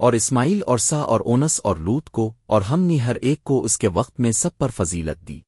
اور اسماعیل اور سا اور اونس اور لوت کو اور ہم نے ہر ایک کو اس کے وقت میں سب پر فضیلت دی۔